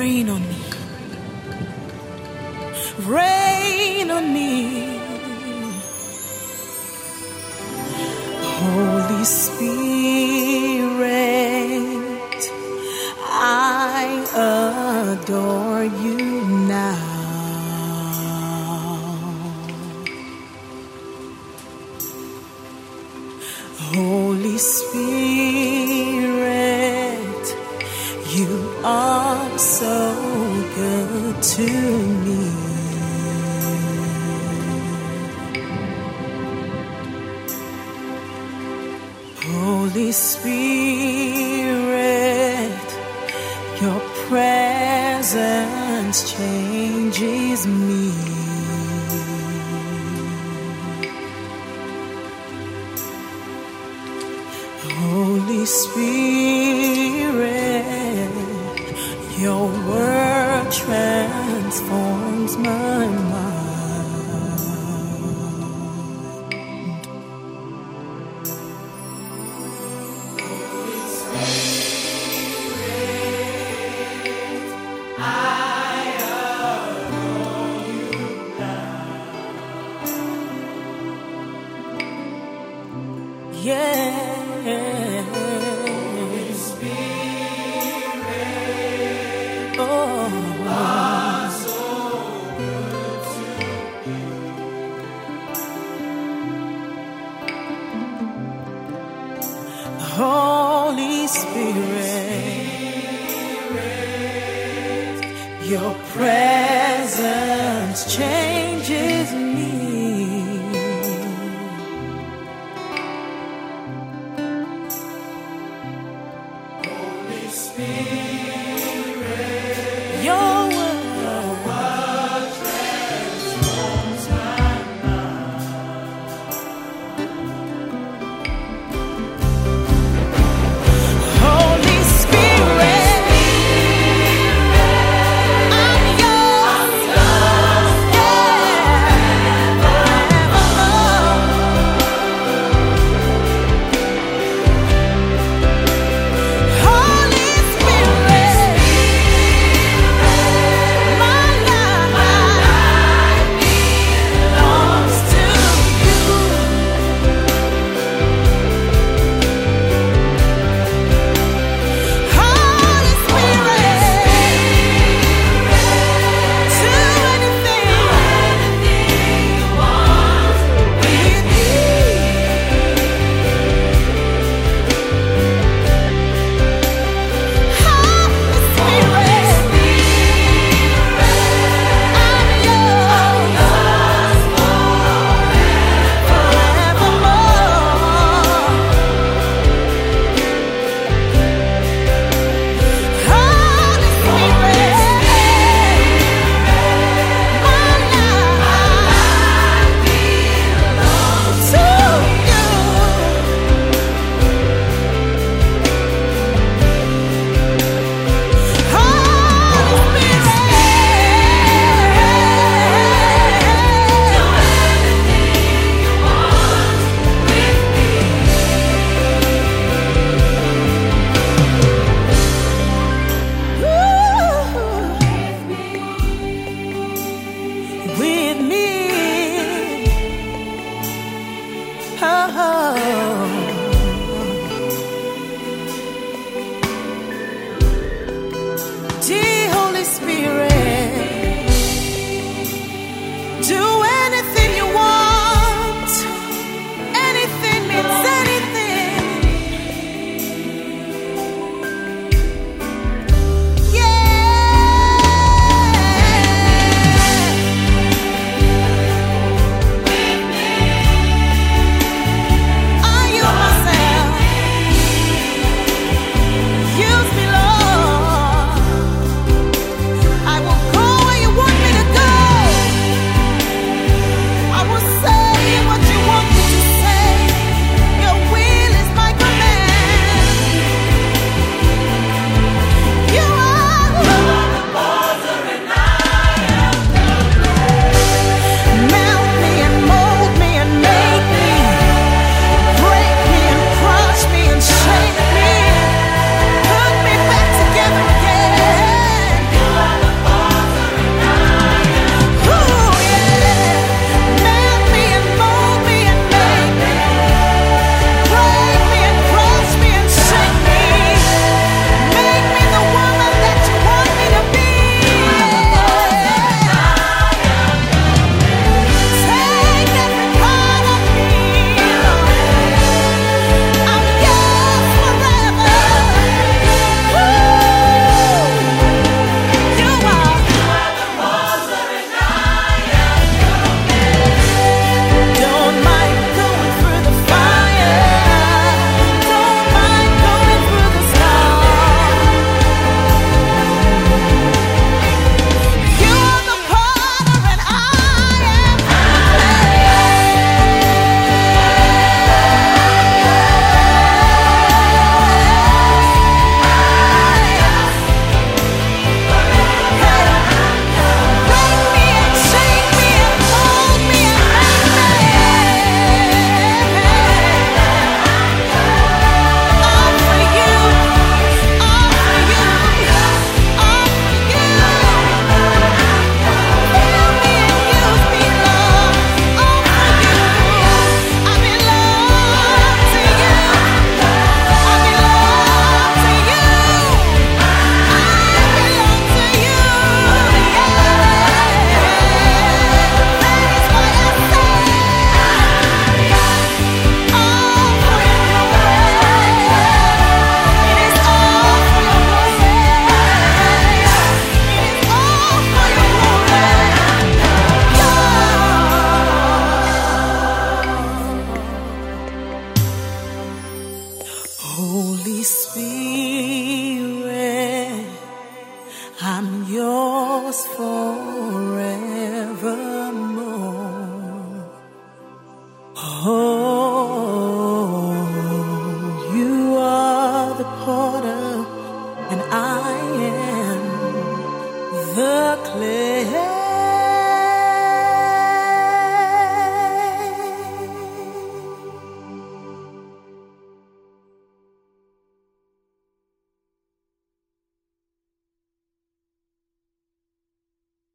Rain on me. Rain on me. Holy Spirit, I adore you now. Holy Spirit, to me. Holy Spirit, your presence changes me. Holy Spirit, your word transforms my mind. Holy Spirit, your presence changes. be